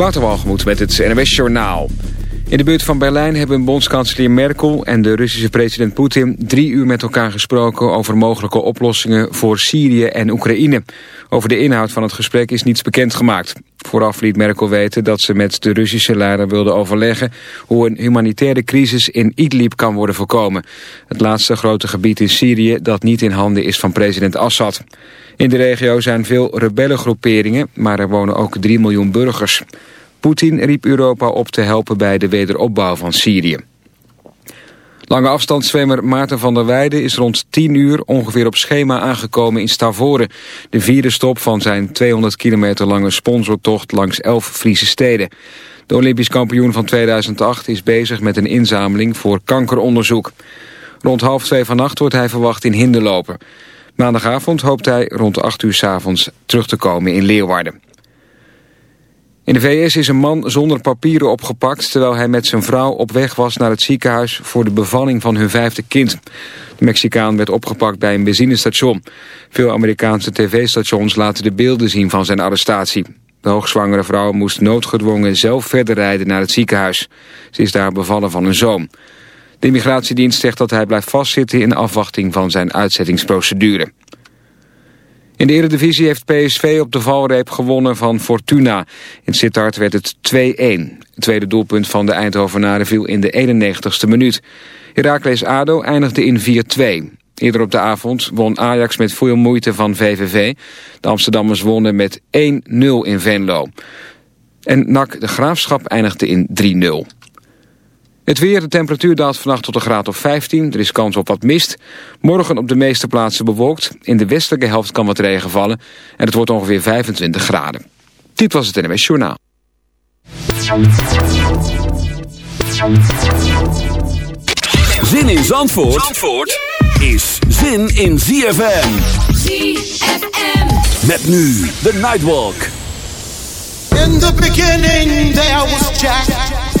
Waterwalgemoed met het NWS Journaal. In de buurt van Berlijn hebben bondskanselier Merkel en de Russische president Poetin drie uur met elkaar gesproken over mogelijke oplossingen voor Syrië en Oekraïne. Over de inhoud van het gesprek is niets bekendgemaakt. Vooraf liet Merkel weten dat ze met de Russische leider wilde overleggen hoe een humanitaire crisis in Idlib kan worden voorkomen. Het laatste grote gebied in Syrië dat niet in handen is van president Assad. In de regio zijn veel rebellengroeperingen, maar er wonen ook 3 miljoen burgers. Poetin riep Europa op te helpen bij de wederopbouw van Syrië. Lange afstandszwemmer Maarten van der Weijden is rond 10 uur ongeveer op schema aangekomen in Stavoren. De vierde stop van zijn 200 kilometer lange sponsortocht langs 11 Friese steden. De Olympisch kampioen van 2008 is bezig met een inzameling voor kankeronderzoek. Rond half twee vannacht wordt hij verwacht in Hinderlopen. Maandagavond hoopt hij rond 8 uur s avonds terug te komen in Leeuwarden. In de VS is een man zonder papieren opgepakt... terwijl hij met zijn vrouw op weg was naar het ziekenhuis... voor de bevalling van hun vijfde kind. De Mexicaan werd opgepakt bij een benzinestation. Veel Amerikaanse tv-stations laten de beelden zien van zijn arrestatie. De hoogzwangere vrouw moest noodgedwongen zelf verder rijden naar het ziekenhuis. Ze is daar bevallen van een zoon. De immigratiedienst zegt dat hij blijft vastzitten in afwachting van zijn uitzettingsprocedure. In de Eredivisie heeft PSV op de valreep gewonnen van Fortuna. In Sittard werd het 2-1. Het tweede doelpunt van de Eindhovenaren viel in de 91ste minuut. Heracles ADO eindigde in 4-2. Eerder op de avond won Ajax met veel moeite van VVV. De Amsterdammers wonnen met 1-0 in Venlo. En NAC de Graafschap eindigde in 3-0. Het weer, de temperatuur daalt vannacht tot een graad of 15. Er is kans op wat mist. Morgen op de meeste plaatsen bewolkt. In de westelijke helft kan wat regen vallen. En het wordt ongeveer 25 graden. Dit was het NWS Journaal. Zin in Zandvoort, Zandvoort is zin in ZFM. ZFM. Met nu de Nightwalk. In the beginning there was Jack.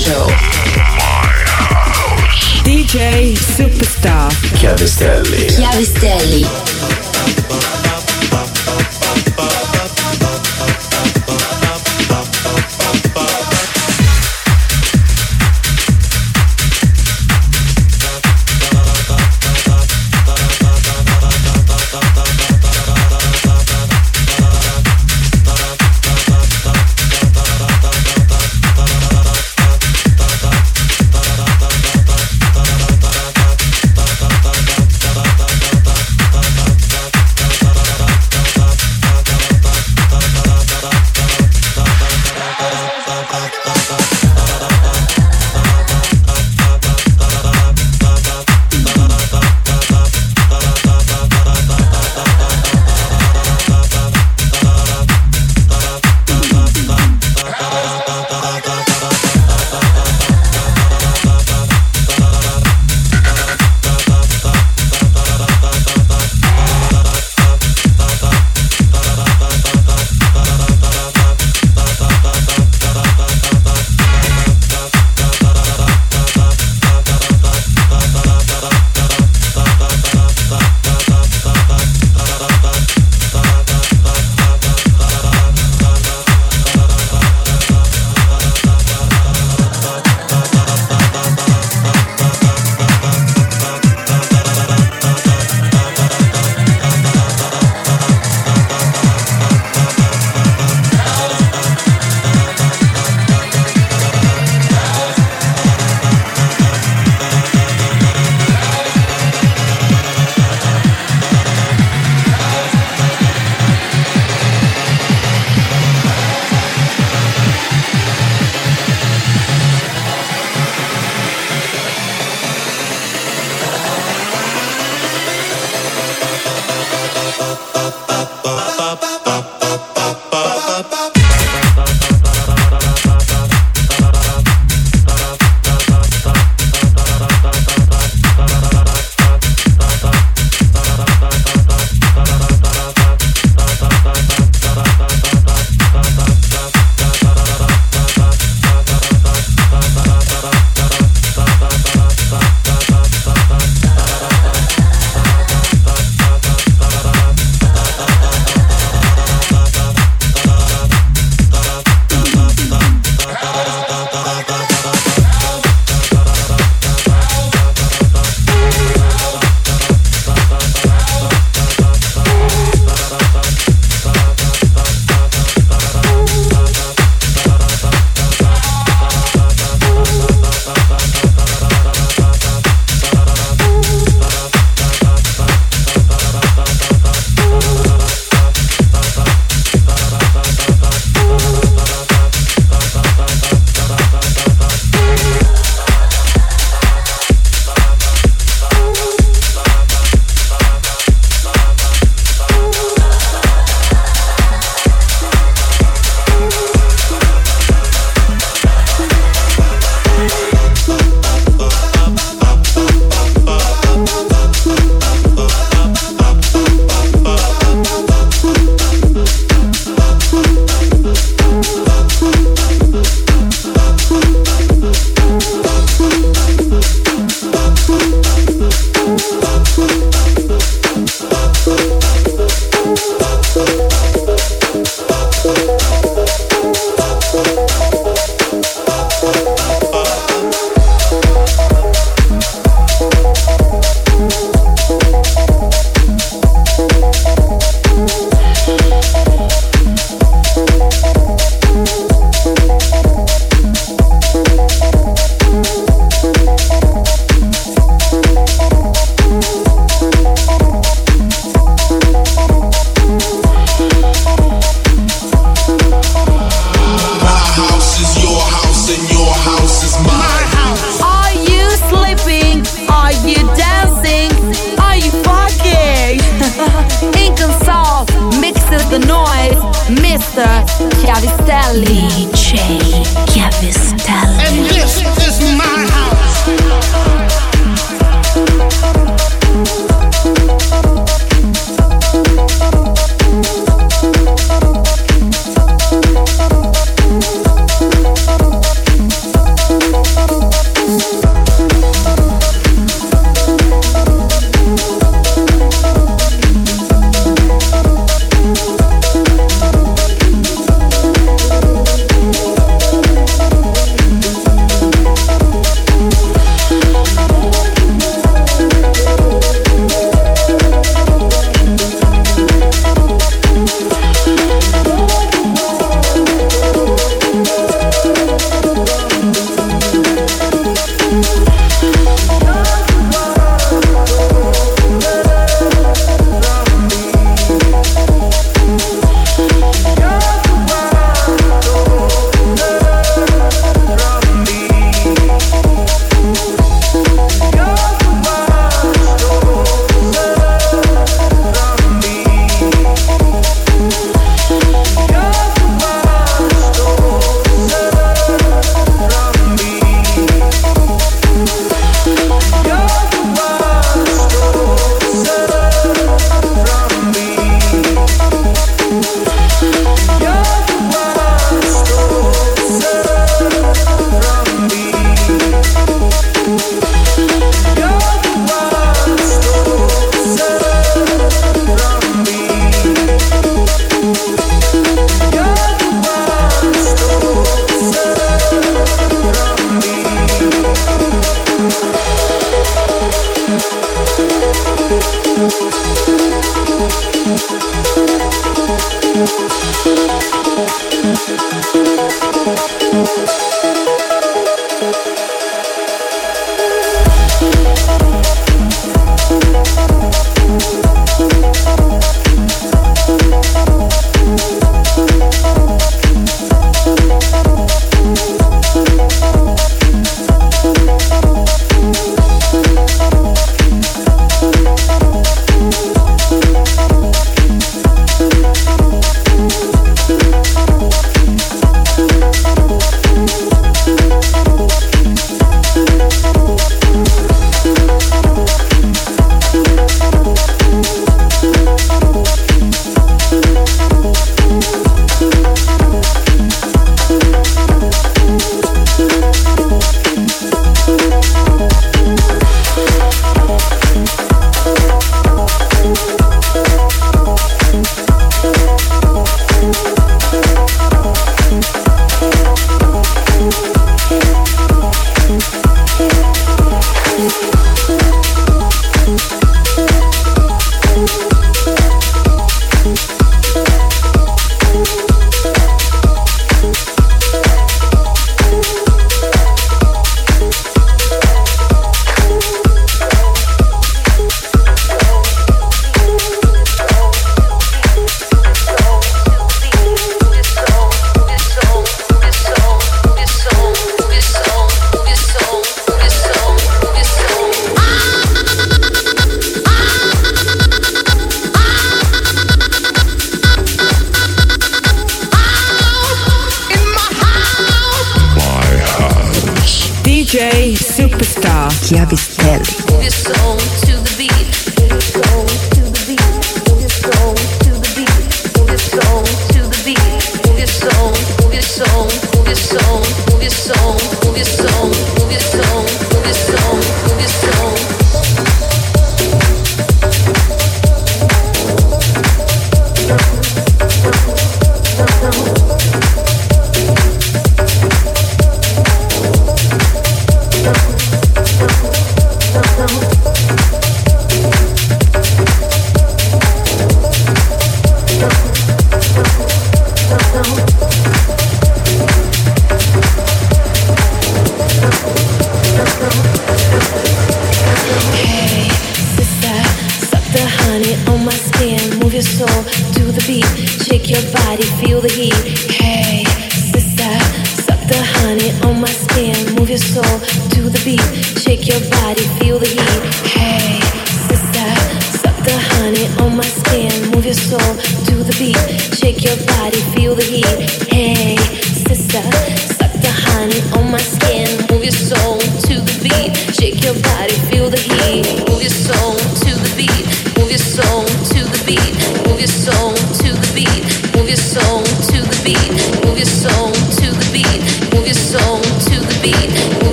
Show. DJ Superstar. Chiavistelli. Chiavistelli.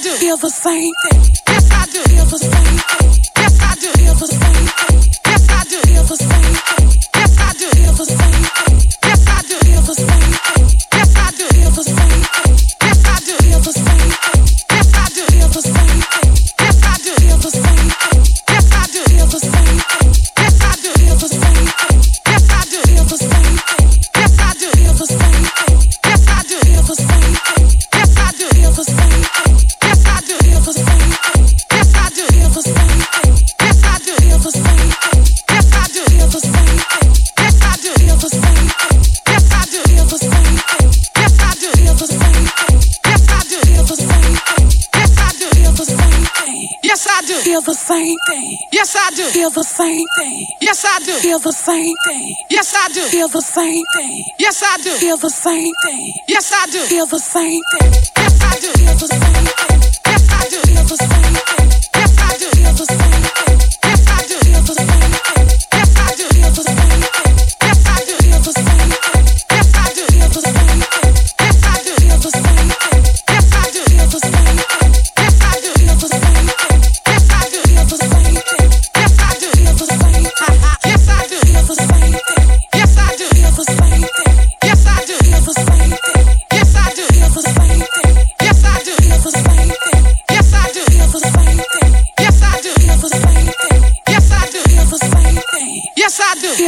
do? Feel the same thing. do. Feel the same thing. Yes, I do. Feel the same thing. Yes, I do. Feel the same thing. Yes, I do. Feel the same thing. Yes, I do. Feel the same thing. Yes, I do. Feel the same thing. Yes, I do. Feel the same thing. Yes, I do. Feel the same. thing.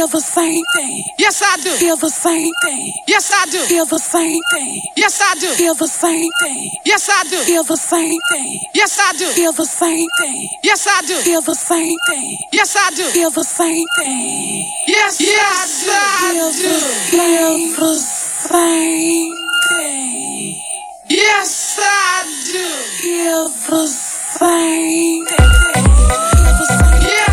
Feel the same thing. Yes, I do. Feel the same thing. Yes, I do. Feel the same thing. Yes, I do. Feel the same thing. Yes, I do. Feel the same thing. Yes, I do. Feel the same thing. Yes, I do. Feel the same thing. Yes, I do. Feel the same thing. Yes, yes, I do. Feel the same thing. Yes, I do. Feel the same thing. Yes.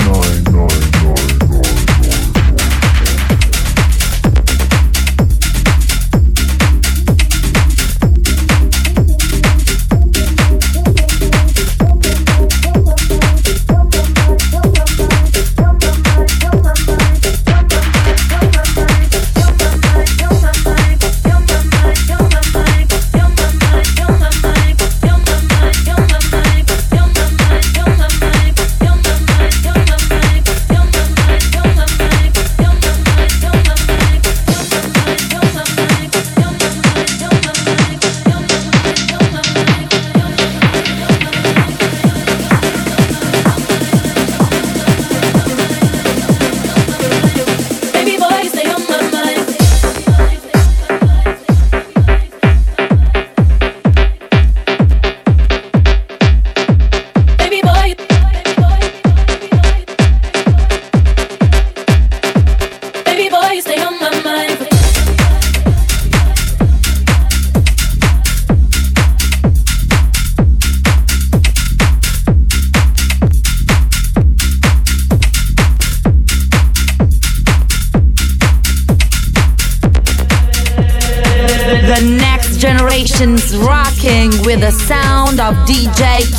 DJ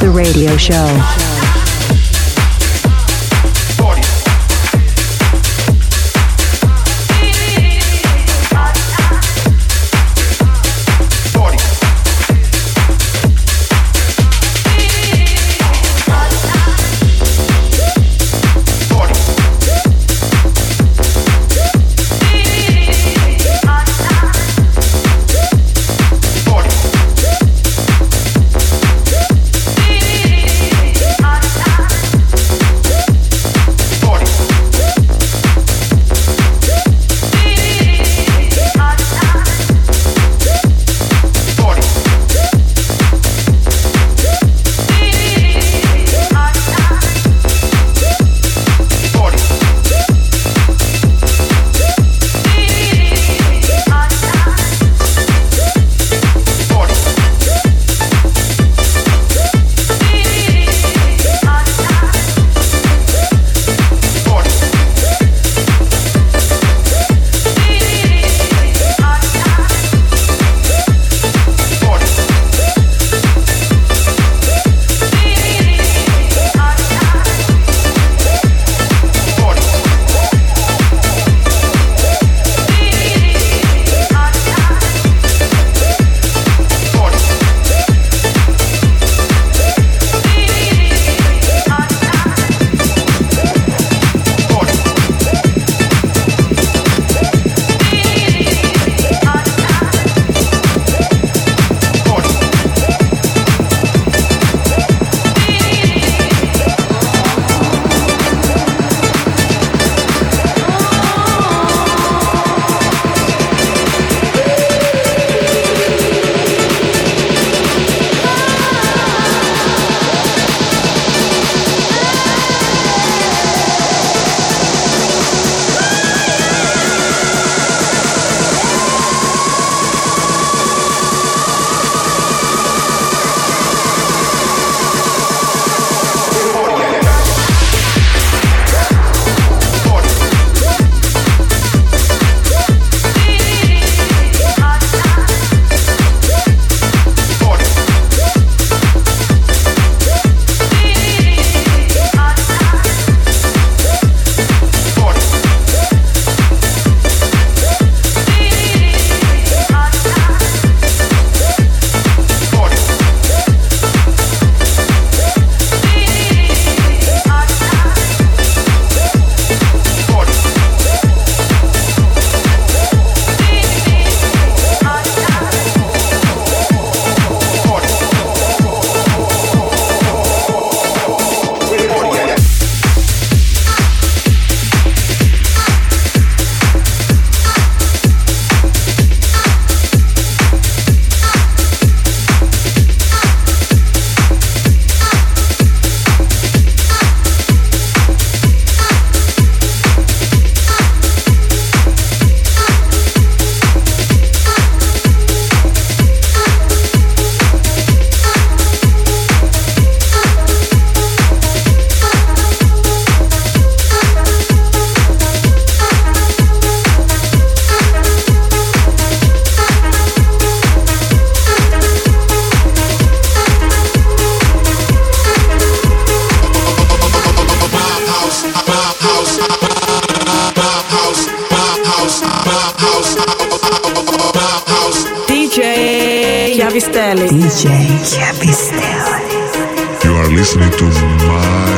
The radio show. You are listening to My